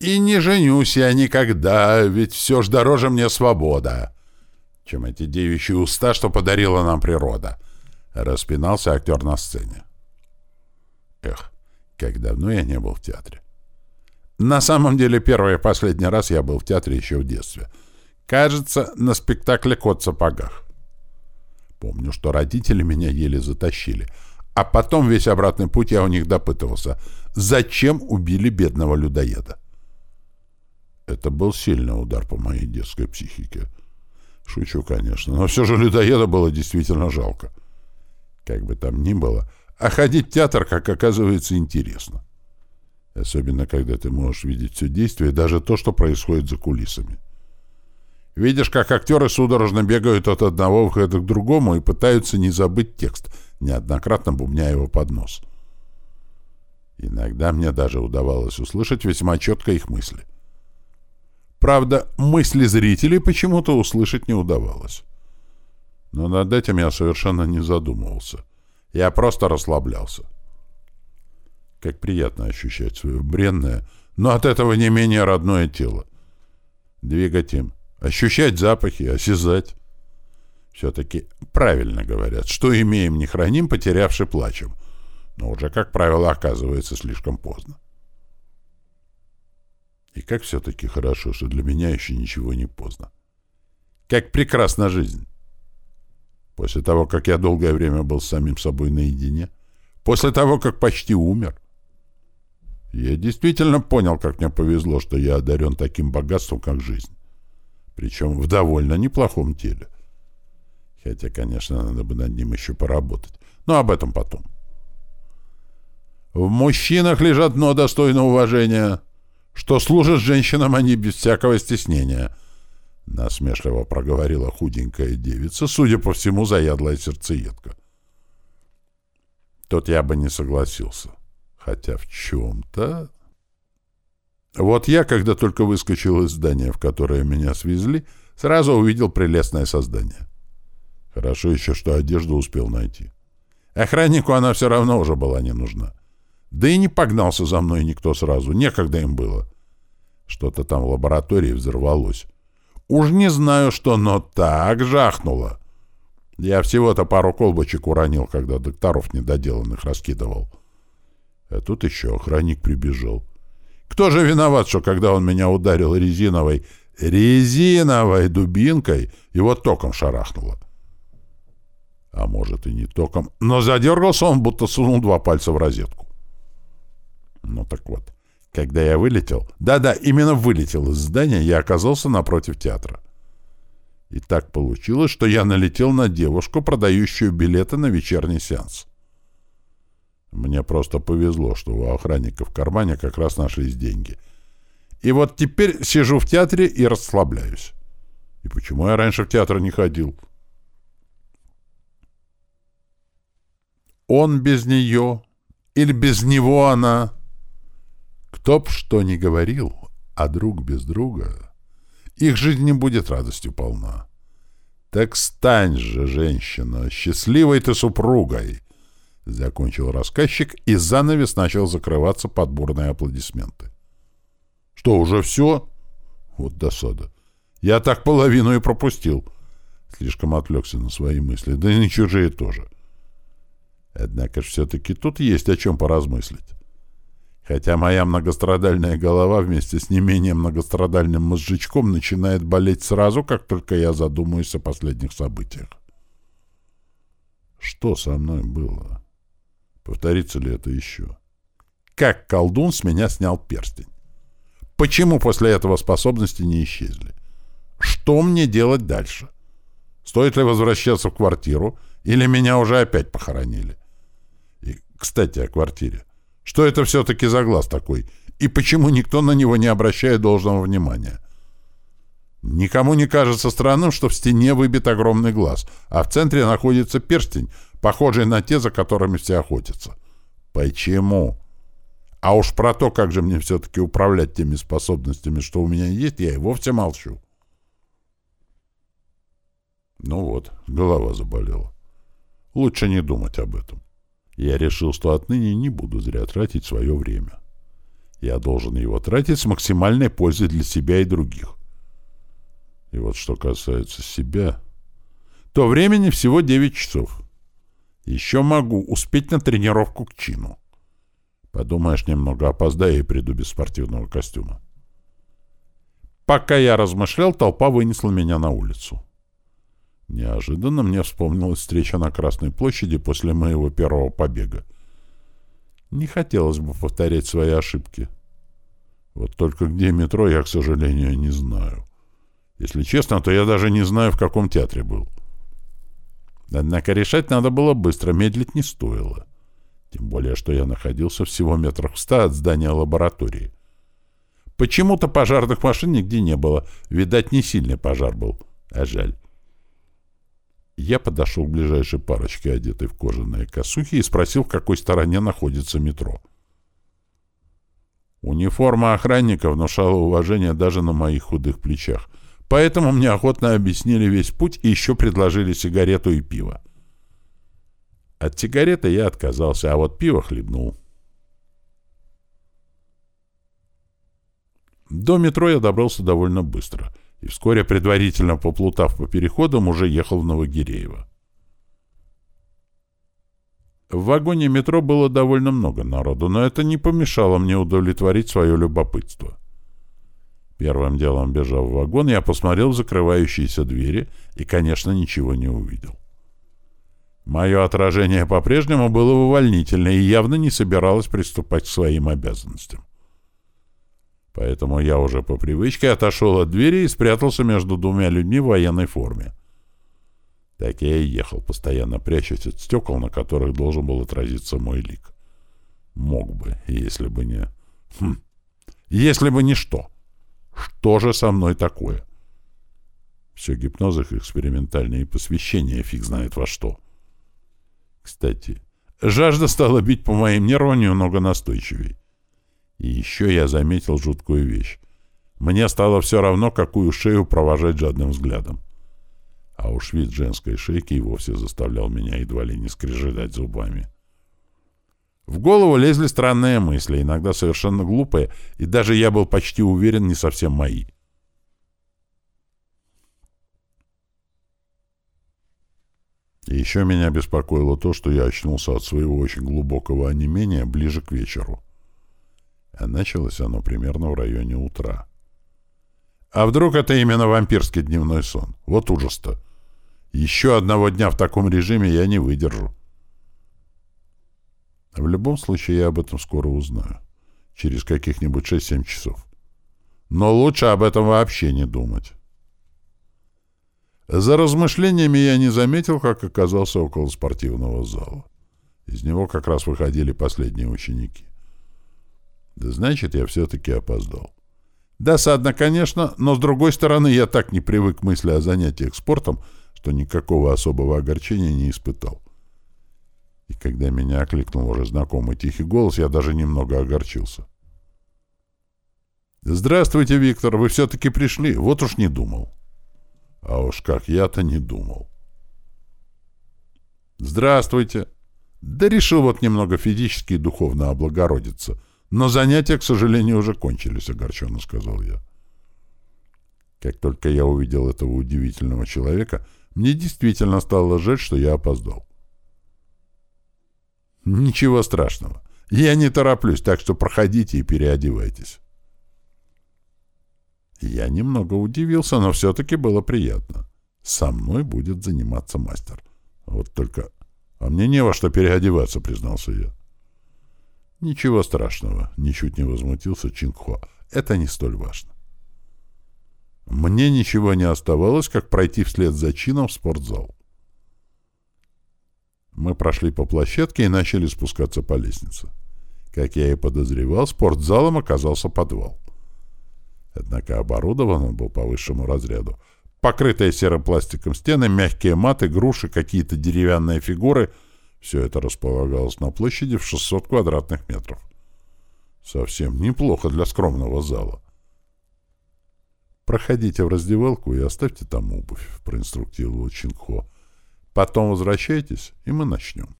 И не женюсь я никогда, ведь все ж дороже мне свобода, чем эти девичьи уста, что подарила нам природа. Распинался актер на сцене. Эх, как давно я не был в театре. На самом деле, первый и последний раз я был в театре еще в детстве. Кажется, на спектакле «Кот в сапогах». Помню, что родители меня еле затащили. А потом весь обратный путь я у них допытывался. Зачем убили бедного людоеда? Это был сильный удар по моей детской психике. Шучу, конечно, но все же людоеда было действительно жалко. Как бы там ни было, а ходить в театр, как оказывается, интересно. Особенно, когда ты можешь видеть все действие, даже то, что происходит за кулисами. Видишь, как актеры судорожно бегают от одного выхода к другому и пытаются не забыть текст, неоднократно бубня его под нос. Иногда мне даже удавалось услышать весьма четко их мысли. Правда, мысли зрителей почему-то услышать не удавалось. Но над этим я совершенно не задумывался. Я просто расслаблялся. Как приятно ощущать свое бренное, но от этого не менее родное тело. Двигать им, ощущать запахи, осязать. Все-таки правильно говорят, что имеем, не храним, потерявши плачем. Но уже, как правило, оказывается слишком поздно. И как все-таки хорошо, что для меня еще ничего не поздно. Как прекрасна жизнь! После того, как я долгое время был с самим собой наедине, после того, как почти умер, я действительно понял, как мне повезло, что я одарен таким богатством, как жизнь. Причем в довольно неплохом теле. Хотя, конечно, надо бы над ним еще поработать. Но об этом потом. В мужчинах лежат дно достойного уважения что служат женщинам они без всякого стеснения. Насмешливо проговорила худенькая девица, судя по всему, заядлая сердцеедка. Тут я бы не согласился. Хотя в чем-то... Вот я, когда только выскочил из здания, в которое меня свезли, сразу увидел прелестное создание. Хорошо еще, что одежду успел найти. Охраннику она все равно уже была не нужна. Да и не погнался за мной никто сразу, некогда им было. Что-то там в лаборатории взорвалось. Уж не знаю что, но так жахнуло. Я всего-то пару колбочек уронил, когда докторов недоделанных раскидывал. А тут еще охранник прибежал. Кто же виноват, что когда он меня ударил резиновой, резиновой дубинкой, его током шарахнуло? А может и не током, но задергался он, будто сунул два пальца в розетку. Ну так вот, когда я вылетел, да-да, именно вылетел из здания, я оказался напротив театра. И так получилось, что я налетел на девушку, продающую билеты на вечерний сеанс. Мне просто повезло, что у охранника в кармане как раз нашлись деньги. И вот теперь сижу в театре и расслабляюсь. И почему я раньше в театр не ходил? Он без нее или без него она? Кто б что ни говорил, а друг без друга, их жизнь не будет радостью полна. Так стань же, женщина, счастливой ты супругой, — закончил рассказчик, и занавес начал закрываться под бурные аплодисменты. — Что, уже все? Вот досада. Я так половину и пропустил. Слишком отвлекся на свои мысли, да и на чужие тоже. Однако ж все-таки тут есть о чем поразмыслить хотя моя многострадальная голова вместе с не менее многострадальным мозжечком начинает болеть сразу, как только я задумаюсь о последних событиях. Что со мной было? Повторится ли это еще? Как колдун с меня снял перстень? Почему после этого способности не исчезли? Что мне делать дальше? Стоит ли возвращаться в квартиру, или меня уже опять похоронили? И, кстати, о квартире. Что это все-таки за глаз такой? И почему никто на него не обращает должного внимания? Никому не кажется странным, что в стене выбит огромный глаз, а в центре находится перстень, похожий на те, за которыми все охотятся. Почему? А уж про то, как же мне все-таки управлять теми способностями, что у меня есть, я и вовсе молчу. Ну вот, голова заболела. Лучше не думать об этом. Я решил, что отныне не буду зря тратить свое время. Я должен его тратить с максимальной пользой для себя и других. И вот что касается себя, то времени всего 9 часов. Еще могу успеть на тренировку к чину. Подумаешь, немного опоздаю и приду без спортивного костюма. Пока я размышлял, толпа вынесла меня на улицу. Неожиданно мне вспомнилась встреча на Красной площади после моего первого побега. Не хотелось бы повторять свои ошибки. Вот только где метро, я, к сожалению, не знаю. Если честно, то я даже не знаю, в каком театре был. Однако решать надо было быстро, медлить не стоило. Тем более, что я находился всего метрах в ста от здания лаборатории. Почему-то пожарных машин нигде не было. Видать, не сильный пожар был. А жаль. Я подошел к ближайшей парочке, одетой в кожаные косухи, и спросил, в какой стороне находится метро. Униформа охранника внушала уважение даже на моих худых плечах, поэтому мне охотно объяснили весь путь и еще предложили сигарету и пиво. От сигареты я отказался, а вот пиво хлебнул. До метро я добрался довольно быстро — и вскоре, предварительно поплутав по переходам, уже ехал в Новогиреево. В вагоне метро было довольно много народу, но это не помешало мне удовлетворить свое любопытство. Первым делом, бежав в вагон, я посмотрел в закрывающиеся двери и, конечно, ничего не увидел. Мое отражение по-прежнему было увольнительное и явно не собиралось приступать к своим обязанностям. Поэтому я уже по привычке отошел от двери и спрятался между двумя людьми в военной форме. Так я и ехал, постоянно прячась от стекол, на которых должен был отразиться мой лик. Мог бы, если бы не... Хм. Если бы не что. Что же со мной такое? Все гипнозы экспериментальные посвящения, фиг знает во что. Кстати, жажда стала бить по моим нервам немного настойчивей. И еще я заметил жуткую вещь. Мне стало все равно, какую шею провожать жадным взглядом. А уж вид женской шейки и вовсе заставлял меня едва ли не скрежетать зубами. В голову лезли странные мысли, иногда совершенно глупые, и даже я был почти уверен, не совсем мои. И еще меня беспокоило то, что я очнулся от своего очень глубокого онемения ближе к вечеру а началось оно примерно в районе утра. А вдруг это именно вампирский дневной сон? Вот ужас-то. Еще одного дня в таком режиме я не выдержу. В любом случае, я об этом скоро узнаю. Через каких-нибудь 6-7 часов. Но лучше об этом вообще не думать. За размышлениями я не заметил, как оказался около спортивного зала. Из него как раз выходили последние ученики. Да значит, я все-таки опоздал. Досадно, конечно, но, с другой стороны, я так не привык к мысли о занятиях спортом, что никакого особого огорчения не испытал. И когда меня окликнул уже знакомый тихий голос, я даже немного огорчился. «Здравствуйте, Виктор, вы все-таки пришли? Вот уж не думал». А уж как я-то не думал. «Здравствуйте». Да решил вот немного физически и духовно облагородиться. Но занятия, к сожалению, уже кончились, — огорченно сказал я. Как только я увидел этого удивительного человека, мне действительно стало жаль, что я опоздал. Ничего страшного. Я не тороплюсь, так что проходите и переодевайтесь. Я немного удивился, но все-таки было приятно. Со мной будет заниматься мастер. Вот только... А мне не во что переодеваться, признался я. Ничего страшного, ничуть не возмутился Чингхо. Это не столь важно. Мне ничего не оставалось, как пройти вслед за Чином в спортзал. Мы прошли по площадке и начали спускаться по лестнице. Как я и подозревал, спортзалом оказался подвал. Однако оборудован он был по высшему разряду. Покрытые серым пластиком стены, мягкие маты, груши, какие-то деревянные фигуры — все это располагалось на площади в 600 квадратных метров. Совсем неплохо для скромного зала. «Проходите в раздевалку и оставьте там обувь», — проинструктировал Чинхо. «Потом возвращайтесь, и мы начнем».